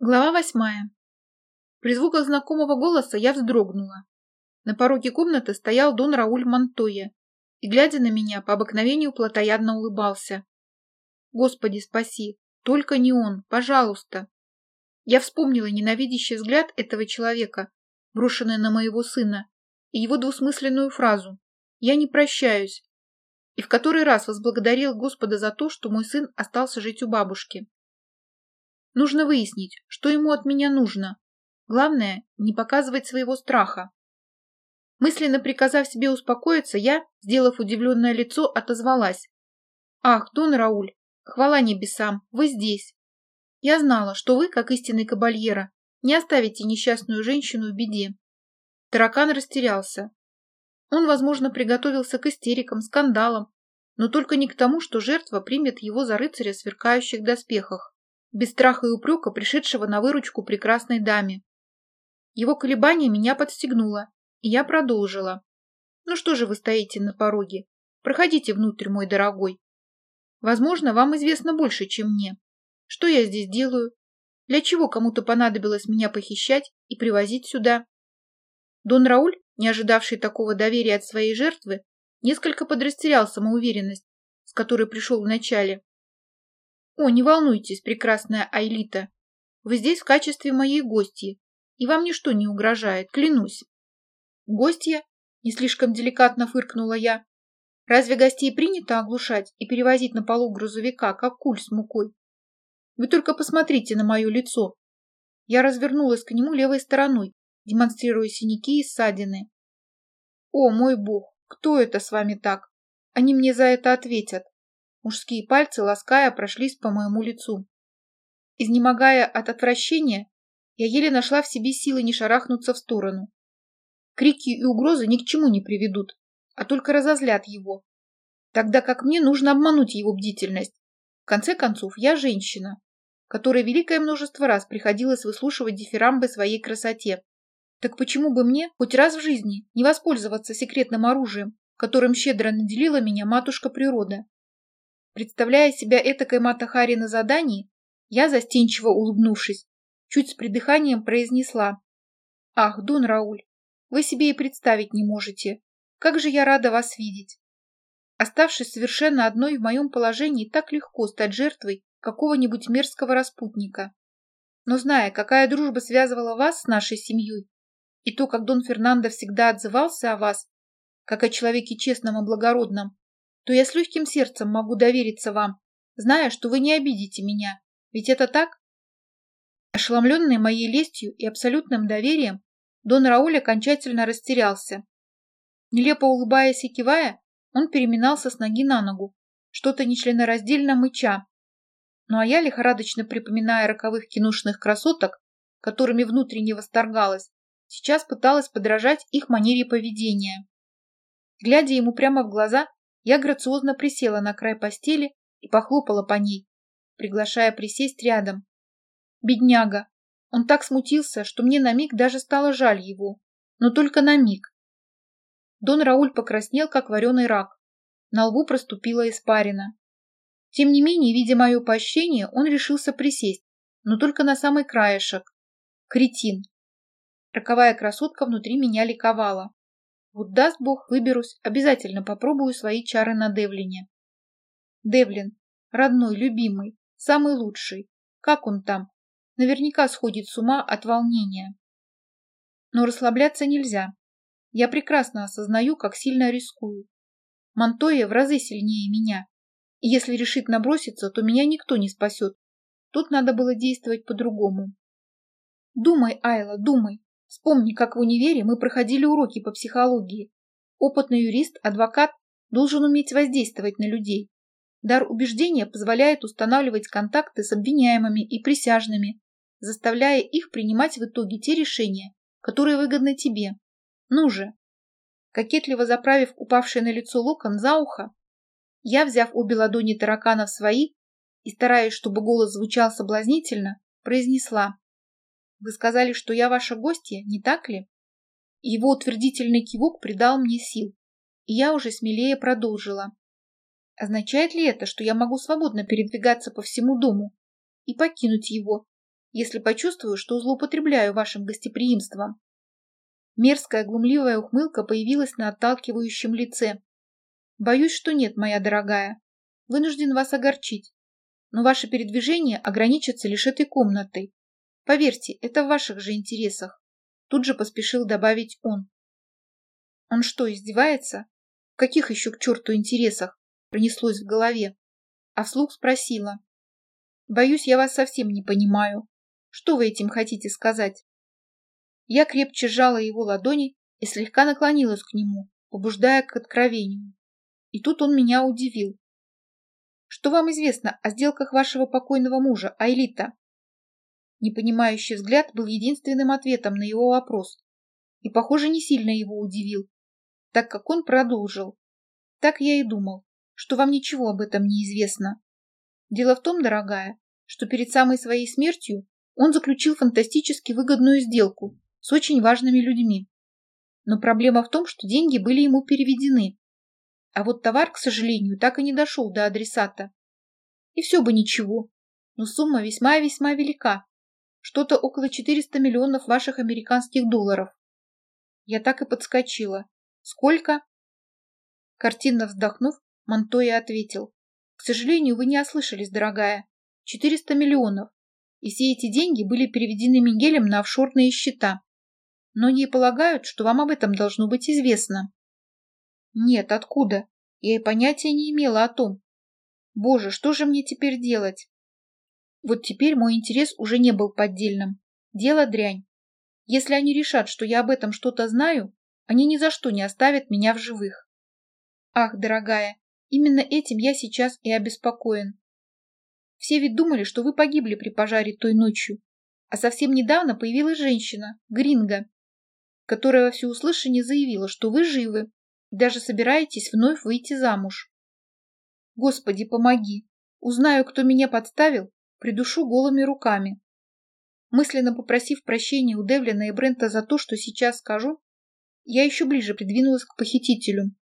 Глава восьмая. При звуках знакомого голоса я вздрогнула. На пороге комнаты стоял Дон Рауль Монтойе и, глядя на меня, по обыкновению плотоядно улыбался. Господи, спаси! Только не он, пожалуйста! Я вспомнила ненавидящий взгляд этого человека, брошенный на моего сына, и его двусмысленную фразу «Я не прощаюсь», и в который раз возблагодарил Господа за то, что мой сын остался жить у бабушки. Нужно выяснить, что ему от меня нужно. Главное, не показывать своего страха. Мысленно приказав себе успокоиться, я, сделав удивленное лицо, отозвалась. «Ах, Дон Рауль, хвала небесам, вы здесь. Я знала, что вы, как истинный кабальера, не оставите несчастную женщину в беде». Таракан растерялся. Он, возможно, приготовился к истерикам, скандалам, но только не к тому, что жертва примет его за рыцаря в сверкающих доспехах без страха и упрека пришедшего на выручку прекрасной даме. Его колебание меня подстегнуло, и я продолжила. «Ну что же вы стоите на пороге? Проходите внутрь, мой дорогой. Возможно, вам известно больше, чем мне. Что я здесь делаю? Для чего кому-то понадобилось меня похищать и привозить сюда?» Дон Рауль, не ожидавший такого доверия от своей жертвы, несколько подрастерял самоуверенность, с которой пришел вначале, «О, не волнуйтесь, прекрасная Айлита. Вы здесь в качестве моей гости, и вам ничто не угрожает, клянусь». «Гостья?» — не слишком деликатно фыркнула я. «Разве гостей принято оглушать и перевозить на полу грузовика, как куль с мукой? Вы только посмотрите на мое лицо». Я развернулась к нему левой стороной, демонстрируя синяки и ссадины. «О, мой бог, кто это с вами так? Они мне за это ответят. Мужские пальцы, лаская, прошлись по моему лицу. Изнемогая от отвращения, я еле нашла в себе силы не шарахнуться в сторону. Крики и угрозы ни к чему не приведут, а только разозлят его. Тогда как мне нужно обмануть его бдительность. В конце концов, я женщина, которой великое множество раз приходилось выслушивать дифирамбы своей красоте. Так почему бы мне хоть раз в жизни не воспользоваться секретным оружием, которым щедро наделила меня матушка природа? Представляя себя этакой Матахари на задании, я, застенчиво улыбнувшись, чуть с придыханием произнесла. «Ах, Дон Рауль, вы себе и представить не можете. Как же я рада вас видеть!» Оставшись совершенно одной в моем положении, так легко стать жертвой какого-нибудь мерзкого распутника. Но зная, какая дружба связывала вас с нашей семьей, и то, как Дон Фернандо всегда отзывался о вас, как о человеке честном и благородном, то я с легким сердцем могу довериться вам, зная, что вы не обидите меня. Ведь это так? Ошеломленный моей лестью и абсолютным доверием, Дон Рауль окончательно растерялся. Нелепо улыбаясь и кивая, он переминался с ноги на ногу, что-то нечленораздельно мыча. Ну а я, лихорадочно припоминая роковых киношных красоток, которыми внутренне восторгалась, сейчас пыталась подражать их манере поведения. Глядя ему прямо в глаза, я грациозно присела на край постели и похлопала по ней, приглашая присесть рядом. Бедняга! Он так смутился, что мне на миг даже стало жаль его. Но только на миг. Дон Рауль покраснел, как вареный рак. На лбу проступила испарина. Тем не менее, видя мое поощрение, он решился присесть, но только на самый краешек. Кретин. Роковая красотка внутри меня ликовала. Вот даст Бог, выберусь, обязательно попробую свои чары на Девлине. Девлин, родной, любимый, самый лучший. Как он там? Наверняка сходит с ума от волнения. Но расслабляться нельзя. Я прекрасно осознаю, как сильно рискую. Монтоя в разы сильнее меня. И если решит наброситься, то меня никто не спасет. Тут надо было действовать по-другому. Думай, Айла, думай. Вспомни, как в универе мы проходили уроки по психологии. Опытный юрист, адвокат должен уметь воздействовать на людей. Дар убеждения позволяет устанавливать контакты с обвиняемыми и присяжными, заставляя их принимать в итоге те решения, которые выгодны тебе. Ну же! Кокетливо заправив упавший на лицо локон за ухо, я, взяв обе ладони таракана в свои и стараясь, чтобы голос звучал соблазнительно, произнесла вы сказали, что я ваша гостья, не так ли? Его утвердительный кивок придал мне сил, и я уже смелее продолжила. Означает ли это, что я могу свободно передвигаться по всему дому и покинуть его, если почувствую, что злоупотребляю вашим гостеприимством. Мерзкая глумливая ухмылка появилась на отталкивающем лице. Боюсь, что нет, моя дорогая. Вынужден вас огорчить. Но ваше передвижение ограничится лишь этой комнатой. Поверьте, это в ваших же интересах. Тут же поспешил добавить он. Он что, издевается? В каких еще к черту интересах? Пронеслось в голове. А вслух спросила. Боюсь, я вас совсем не понимаю. Что вы этим хотите сказать? Я крепче сжала его ладони и слегка наклонилась к нему, побуждая к откровению. И тут он меня удивил. Что вам известно о сделках вашего покойного мужа, Айлита? Непонимающий взгляд был единственным ответом на его вопрос. И, похоже, не сильно его удивил, так как он продолжил. Так я и думал, что вам ничего об этом не известно. Дело в том, дорогая, что перед самой своей смертью он заключил фантастически выгодную сделку с очень важными людьми. Но проблема в том, что деньги были ему переведены. А вот товар, к сожалению, так и не дошел до адресата. И все бы ничего, но сумма весьма-весьма велика. Что-то около 400 миллионов ваших американских долларов. Я так и подскочила. Сколько? Картинно вздохнув, Монтоя ответил. К сожалению, вы не ослышались, дорогая. 400 миллионов. И все эти деньги были переведены Мигелем на офшорные счета. Многие полагают, что вам об этом должно быть известно. Нет, откуда? Я и понятия не имела о том. Боже, что же мне теперь делать? Вот теперь мой интерес уже не был поддельным. Дело дрянь. Если они решат, что я об этом что-то знаю, они ни за что не оставят меня в живых. Ах, дорогая, именно этим я сейчас и обеспокоен. Все ведь думали, что вы погибли при пожаре той ночью, а совсем недавно появилась женщина, Гринга, которая во всеуслышание заявила, что вы живы и даже собираетесь вновь выйти замуж. Господи, помоги! Узнаю, кто меня подставил, придушу голыми руками. Мысленно попросив прощения у Девлина и Брента за то, что сейчас скажу, я еще ближе придвинулась к похитителю.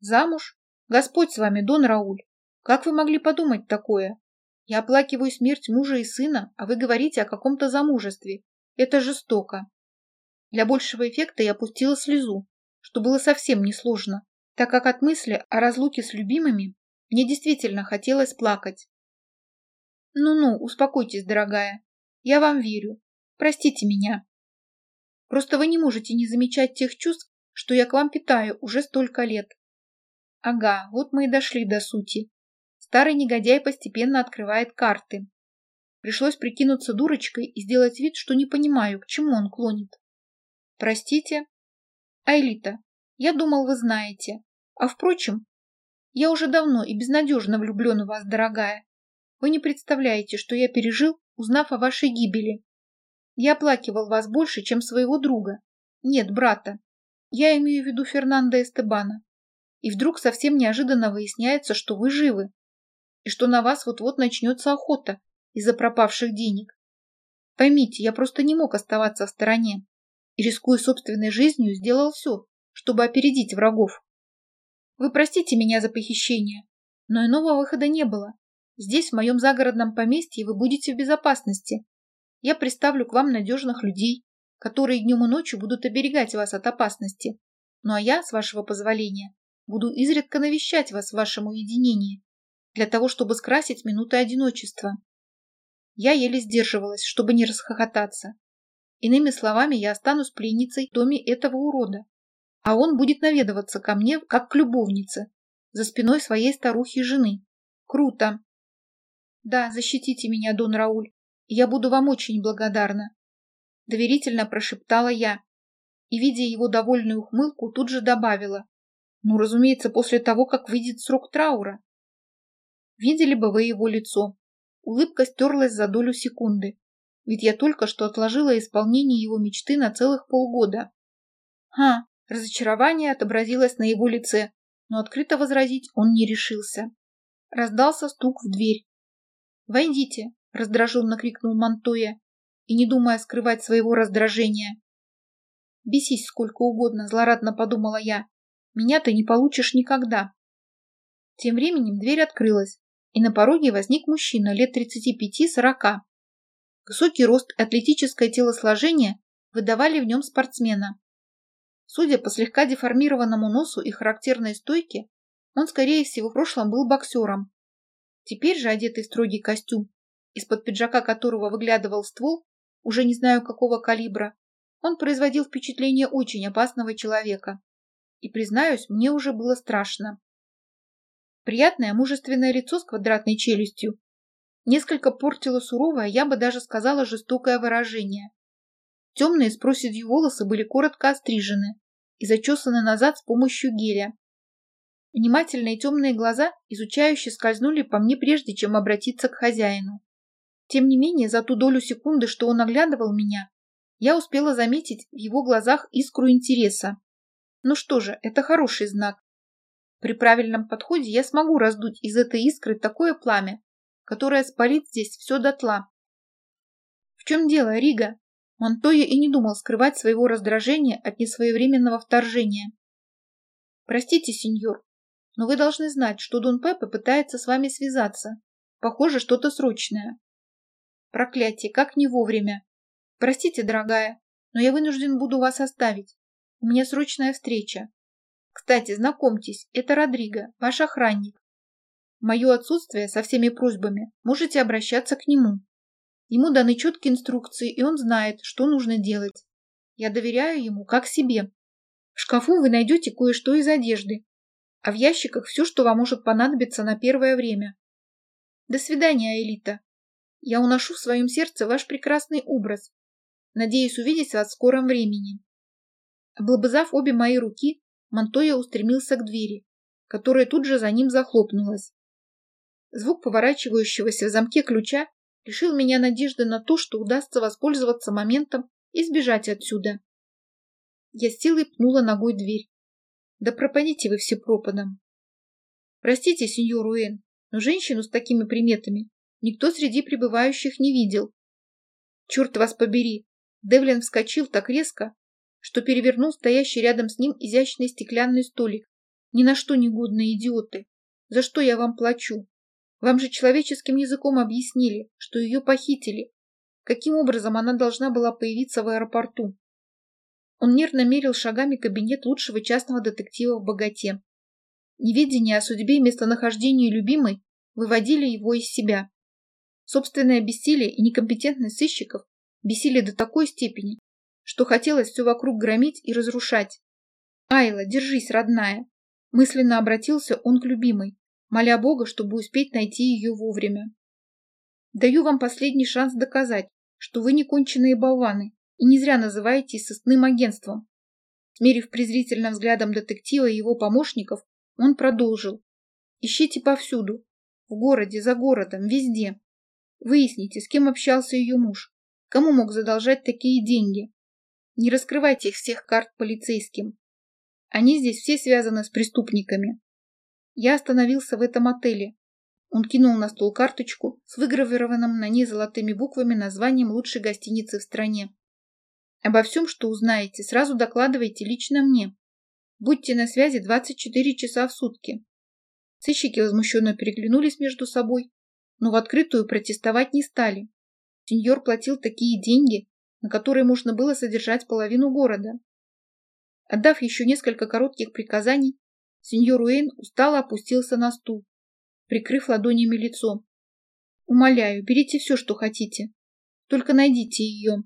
Замуж? Господь с вами, Дон Рауль. Как вы могли подумать такое? Я оплакиваю смерть мужа и сына, а вы говорите о каком-то замужестве. Это жестоко. Для большего эффекта я опустила слезу, что было совсем несложно, так как от мысли о разлуке с любимыми мне действительно хотелось плакать. Ну-ну, успокойтесь, дорогая. Я вам верю. Простите меня. Просто вы не можете не замечать тех чувств, что я к вам питаю уже столько лет. Ага, вот мы и дошли до сути. Старый негодяй постепенно открывает карты. Пришлось прикинуться дурочкой и сделать вид, что не понимаю, к чему он клонит. Простите? Айлита, я думал, вы знаете. А впрочем, я уже давно и безнадежно влюблен в вас, дорогая. Вы не представляете, что я пережил, узнав о вашей гибели. Я оплакивал вас больше, чем своего друга. Нет, брата. Я имею в виду Фернандо Эстебана. И вдруг совсем неожиданно выясняется, что вы живы. И что на вас вот-вот начнется охота из-за пропавших денег. Поймите, я просто не мог оставаться в стороне и, рискуя собственной жизнью, сделал все, чтобы опередить врагов. Вы простите меня за похищение, но иного выхода не было. Здесь, в моем загородном поместье, вы будете в безопасности. Я приставлю к вам надежных людей, которые днем и ночью будут оберегать вас от опасности. Ну а я, с вашего позволения, буду изредка навещать вас в вашем уединении, для того, чтобы скрасить минуты одиночества. Я еле сдерживалась, чтобы не расхохотаться. Иными словами, я останусь пленницей в доме этого урода, а он будет наведываться ко мне, как к любовнице, за спиной своей старухи жены. Круто! Да, защитите меня, Дон Рауль, я буду вам очень благодарна. Доверительно прошептала я и, видя его довольную ухмылку, тут же добавила. Ну, разумеется, после того, как выйдет срок траура. Видели бы вы его лицо. Улыбка стерлась за долю секунды, ведь я только что отложила исполнение его мечты на целых полгода. Ха, разочарование отобразилось на его лице, но открыто возразить он не решился. Раздался стук в дверь. «Войдите!» – раздраженно крикнул Монтоя и не думая скрывать своего раздражения. «Бесись сколько угодно», – злорадно подумала я. «Меня ты не получишь никогда». Тем временем дверь открылась, и на пороге возник мужчина лет тридцати пяти-сорока Высокий рост и атлетическое телосложение выдавали в нем спортсмена. Судя по слегка деформированному носу и характерной стойке, он, скорее всего, в прошлом был боксером. Теперь же, одетый в строгий костюм, из-под пиджака которого выглядывал ствол, уже не знаю какого калибра, он производил впечатление очень опасного человека. И, признаюсь, мне уже было страшно. Приятное мужественное лицо с квадратной челюстью несколько портило суровое, я бы даже сказала, жестокое выражение. Темные с проседью волосы были коротко острижены и зачесаны назад с помощью геля. Внимательные темные глаза изучающе скользнули по мне прежде, чем обратиться к хозяину. Тем не менее, за ту долю секунды, что он оглядывал меня, я успела заметить в его глазах искру интереса. Ну что же, это хороший знак. При правильном подходе я смогу раздуть из этой искры такое пламя, которое спалит здесь все дотла. В чем дело, Рига? Монтоя и не думал скрывать своего раздражения от несвоевременного вторжения. Простите, сеньор, но вы должны знать, что Дон Пепе пытается с вами связаться. Похоже, что-то срочное. Проклятие, как не вовремя. Простите, дорогая, но я вынужден буду вас оставить. У меня срочная встреча. Кстати, знакомьтесь, это Родриго, ваш охранник. Мое отсутствие со всеми просьбами можете обращаться к нему. Ему даны четкие инструкции, и он знает, что нужно делать. Я доверяю ему как себе. В шкафу вы найдете кое-что из одежды, а в ящиках все, что вам может понадобиться на первое время. До свидания, Элита. Я уношу в своем сердце ваш прекрасный образ. Надеюсь увидеть вас в скором времени. Облобызав обе мои руки, Монтоя устремился к двери, которая тут же за ним захлопнулась. Звук поворачивающегося в замке ключа лишил меня надежды на то, что удастся воспользоваться моментом и сбежать отсюда. Я с силой пнула ногой дверь. Да пропадите вы все пропадом. Простите, сеньор Уэн, но женщину с такими приметами никто среди пребывающих не видел. Черт вас побери! Девлин вскочил так резко, что перевернул стоящий рядом с ним изящный стеклянный столик. Ни на что негодные идиоты. За что я вам плачу? Вам же человеческим языком объяснили, что ее похитили. Каким образом она должна была появиться в аэропорту? Он нервно мерил шагами кабинет лучшего частного детектива в богате. Неведение о судьбе и местонахождении любимой выводили его из себя. Собственное бессилие и некомпетентность сыщиков бесили до такой степени, что хотелось все вокруг громить и разрушать. «Айла, держись, родная!» Мысленно обратился он к любимой, моля Бога, чтобы успеть найти ее вовремя. Даю вам последний шанс доказать, что вы не конченые болваны и не зря называетесь сыскным агентством. Смерив презрительным взглядом детектива и его помощников, он продолжил. Ищите повсюду. В городе, за городом, везде. Выясните, с кем общался ее муж. Кому мог задолжать такие деньги. Не раскрывайте их всех карт полицейским. Они здесь все связаны с преступниками. Я остановился в этом отеле. Он кинул на стол карточку с выгравированным на ней золотыми буквами названием лучшей гостиницы в стране. Обо всем, что узнаете, сразу докладывайте лично мне. Будьте на связи 24 часа в сутки. Сыщики возмущенно переглянулись между собой, но в открытую протестовать не стали. Сеньор платил такие деньги, на которые можно было содержать половину города. Отдав еще несколько коротких приказаний, сеньор Уэйн устало опустился на стул, прикрыв ладонями лицо. «Умоляю, берите все, что хотите. Только найдите ее.